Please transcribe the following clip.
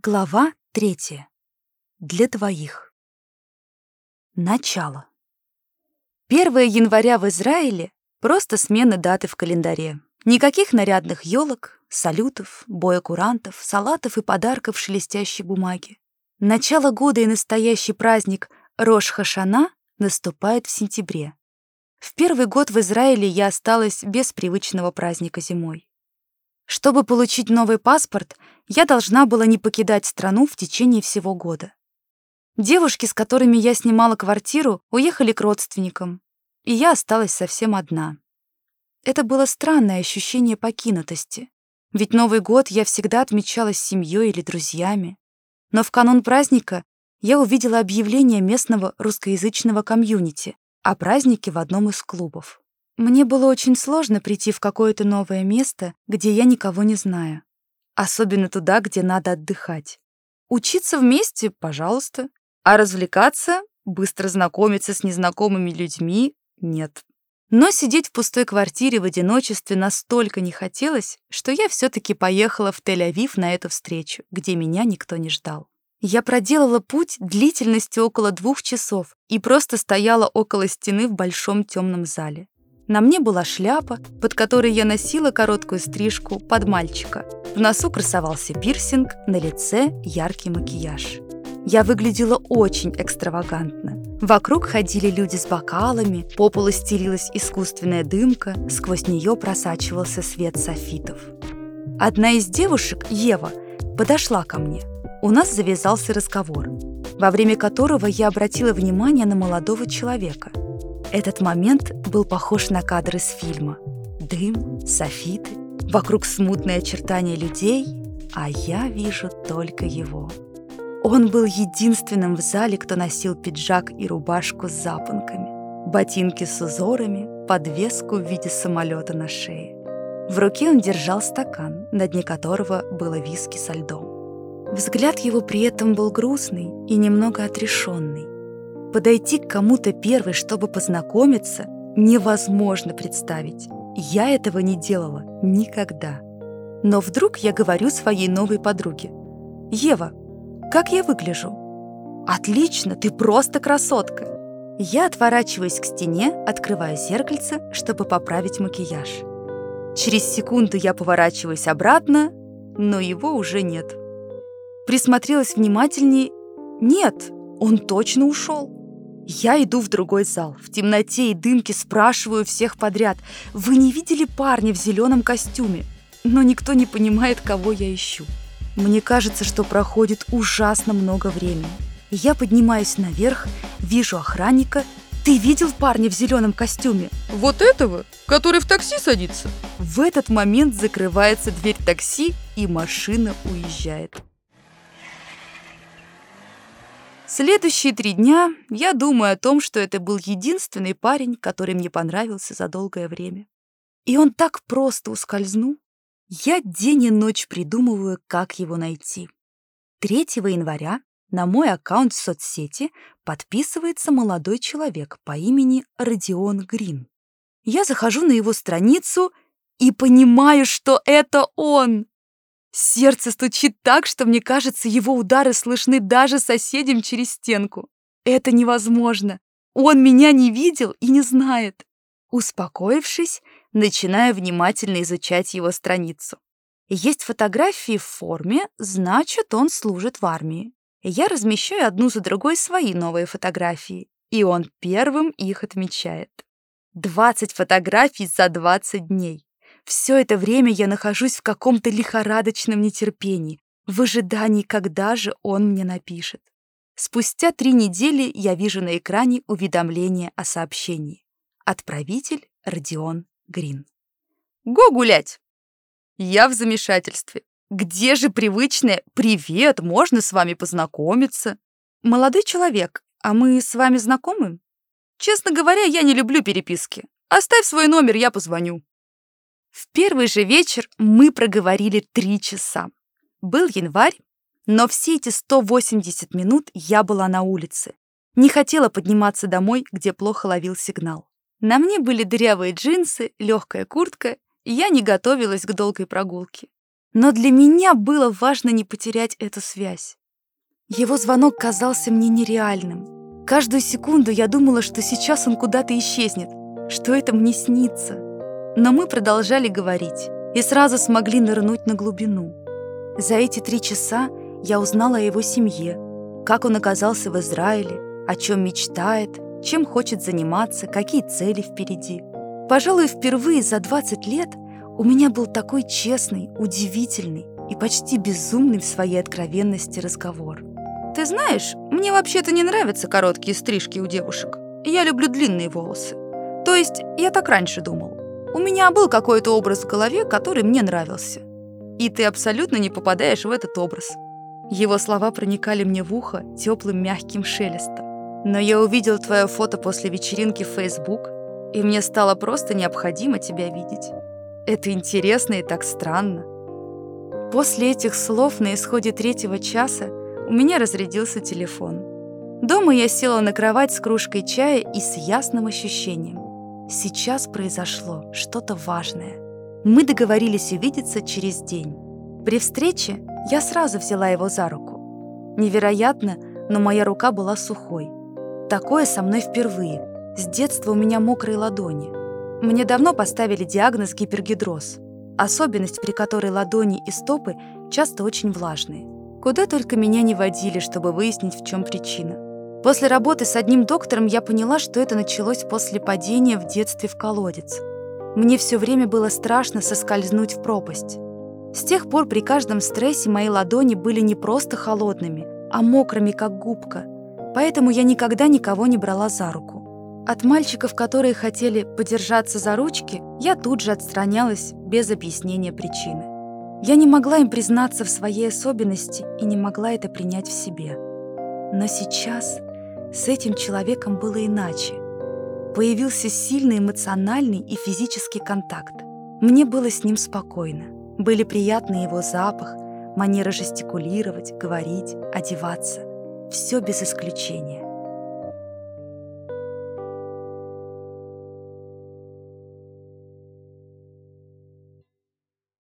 Глава третья. Для двоих. Начало. 1 января в Израиле — просто смена даты в календаре. Никаких нарядных елок, салютов, боя курантов, салатов и подарков шелестящей бумаге. Начало года и настоящий праздник Рош-Хашана наступает в сентябре. В первый год в Израиле я осталась без привычного праздника зимой. Чтобы получить новый паспорт, я должна была не покидать страну в течение всего года. Девушки, с которыми я снимала квартиру, уехали к родственникам, и я осталась совсем одна. Это было странное ощущение покинутости, ведь Новый год я всегда отмечала с семьей или друзьями. Но в канун праздника я увидела объявление местного русскоязычного комьюнити о празднике в одном из клубов. Мне было очень сложно прийти в какое-то новое место, где я никого не знаю. Особенно туда, где надо отдыхать. Учиться вместе — пожалуйста. А развлекаться, быстро знакомиться с незнакомыми людьми — нет. Но сидеть в пустой квартире в одиночестве настолько не хотелось, что я все таки поехала в Тель-Авив на эту встречу, где меня никто не ждал. Я проделала путь длительностью около двух часов и просто стояла около стены в большом темном зале. На мне была шляпа, под которой я носила короткую стрижку под мальчика. В носу красовался пирсинг, на лице яркий макияж. Я выглядела очень экстравагантно. Вокруг ходили люди с бокалами, по полу стелилась искусственная дымка, сквозь нее просачивался свет софитов. Одна из девушек, Ева, подошла ко мне. У нас завязался разговор, во время которого я обратила внимание на молодого человека – этот момент был похож на кадр из фильма. Дым, софиты, вокруг смутные очертания людей, а я вижу только его. Он был единственным в зале, кто носил пиджак и рубашку с запонками, ботинки с узорами, подвеску в виде самолета на шее. В руке он держал стакан, на дне которого было виски со льдом. Взгляд его при этом был грустный и немного отрешенный. Подойти к кому-то первой, чтобы познакомиться, невозможно представить. Я этого не делала никогда. Но вдруг я говорю своей новой подруге. «Ева, как я выгляжу?» «Отлично, ты просто красотка!» Я отворачиваюсь к стене, открываю зеркальце, чтобы поправить макияж. Через секунду я поворачиваюсь обратно, но его уже нет. Присмотрелась внимательнее. Нет, он точно ушел. Я иду в другой зал. В темноте и дымке спрашиваю всех подряд. Вы не видели парня в зеленом костюме? Но никто не понимает, кого я ищу. Мне кажется, что проходит ужасно много времени. Я поднимаюсь наверх, вижу охранника. Ты видел парня в зеленом костюме? Вот этого, который в такси садится? В этот момент закрывается дверь такси, и машина уезжает. Следующие три дня я думаю о том, что это был единственный парень, который мне понравился за долгое время. И он так просто ускользнул. Я день и ночь придумываю, как его найти. 3 января на мой аккаунт в соцсети подписывается молодой человек по имени Родион Грин. Я захожу на его страницу и понимаю, что это он. Сердце стучит так, что мне кажется, его удары слышны даже соседям через стенку. Это невозможно. Он меня не видел и не знает. Успокоившись, начинаю внимательно изучать его страницу. Есть фотографии в форме, значит, он служит в армии. Я размещаю одну за другой свои новые фотографии, и он первым их отмечает. 20 фотографий за 20 дней. Все это время я нахожусь в каком-то лихорадочном нетерпении, в ожидании, когда же он мне напишет. Спустя три недели я вижу на экране уведомление о сообщении. Отправитель Родион Грин. «Го гулять!» Я в замешательстве. Где же привычное «Привет, можно с вами познакомиться?» «Молодой человек, а мы с вами знакомы?» «Честно говоря, я не люблю переписки. Оставь свой номер, я позвоню». В первый же вечер мы проговорили три часа. Был январь, но все эти 180 минут я была на улице. Не хотела подниматься домой, где плохо ловил сигнал. На мне были дырявые джинсы, легкая куртка, и я не готовилась к долгой прогулке. Но для меня было важно не потерять эту связь. Его звонок казался мне нереальным. Каждую секунду я думала, что сейчас он куда-то исчезнет, что это мне снится. Но мы продолжали говорить и сразу смогли нырнуть на глубину. За эти три часа я узнала о его семье, как он оказался в Израиле, о чем мечтает, чем хочет заниматься, какие цели впереди. Пожалуй, впервые за 20 лет у меня был такой честный, удивительный и почти безумный в своей откровенности разговор. Ты знаешь, мне вообще-то не нравятся короткие стрижки у девушек. Я люблю длинные волосы. То есть, я так раньше думал. У меня был какой-то образ в голове, который мне нравился. И ты абсолютно не попадаешь в этот образ. Его слова проникали мне в ухо теплым мягким шелестом. Но я увидел твое фото после вечеринки в Facebook, и мне стало просто необходимо тебя видеть. Это интересно и так странно. После этих слов на исходе третьего часа у меня разрядился телефон. Дома я села на кровать с кружкой чая и с ясным ощущением. Сейчас произошло что-то важное. Мы договорились увидеться через день. При встрече я сразу взяла его за руку. Невероятно, но моя рука была сухой. Такое со мной впервые. С детства у меня мокрые ладони. Мне давно поставили диагноз гипергидроз. Особенность, при которой ладони и стопы часто очень влажные. Куда только меня не водили, чтобы выяснить, в чем причина. После работы с одним доктором я поняла, что это началось после падения в детстве в колодец. Мне все время было страшно соскользнуть в пропасть. С тех пор при каждом стрессе мои ладони были не просто холодными, а мокрыми, как губка – Поэтому я никогда никого не брала за руку. От мальчиков, которые хотели подержаться за ручки, я тут же отстранялась без объяснения причины. Я не могла им признаться в своей особенности и не могла это принять в себе. Но сейчас с этим человеком было иначе. Появился сильный эмоциональный и физический контакт. Мне было с ним спокойно. Были приятны его запах, манера жестикулировать, говорить, одеваться. Все без исключения.